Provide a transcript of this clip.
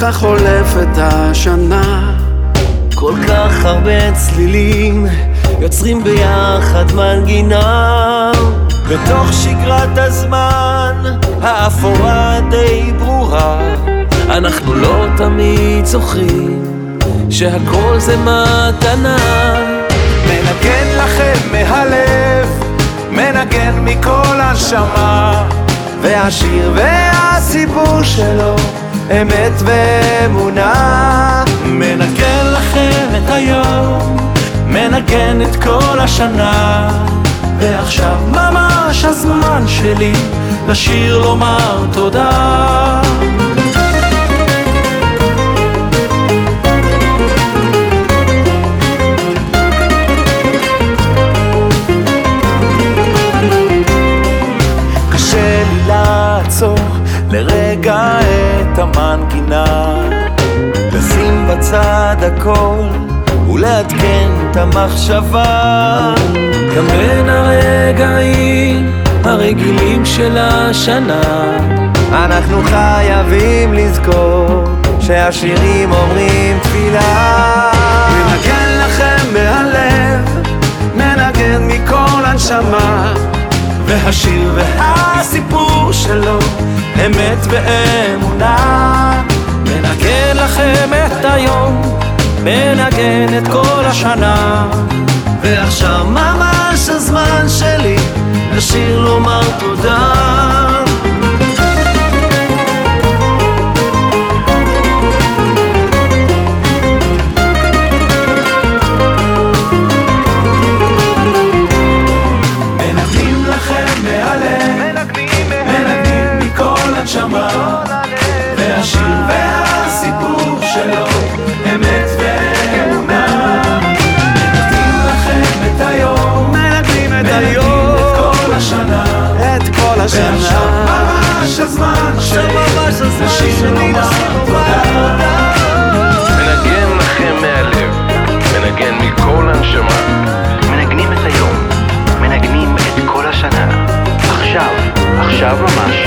ככה חולפת השנה. כל כך הרבה צלילים יוצרים ביחד מנגינה. בתוך שגרת הזמן האפורה די ברורה. אנחנו לא תמיד זוכרים שהכל זה מתנה. מנגן לכם מהלב, מנגן מכל הנשמה והשיר והסיפור שלו אמת ואמונה. מנגן לכם את היום, מנגן את כל השנה. ועכשיו ממש הזמן שלי לשיר לומר תודה לעצור לרגע את המנגינה. לשים בצד הכל ולעדכן את המחשבה. גם בין הרגעים הרגילים של השנה אנחנו חייבים לזכור שהשירים אומרים תפילה. מנגן לכם מהלב, מנגן מכל הנשמה והשיר והסיפור שלו אמת ואמונה. מנגן לכם את היום, מנגן את כל השנה. ועכשיו ממש הזמן שלי לשיר לומר תודה ממש הזמן שלי. לשיר לומר תודה. מנגן לכם מהלב, מנגן מכל הנשמה. מנגנים את היום, מנגנים את כל השנה. עכשיו, עכשיו ממש,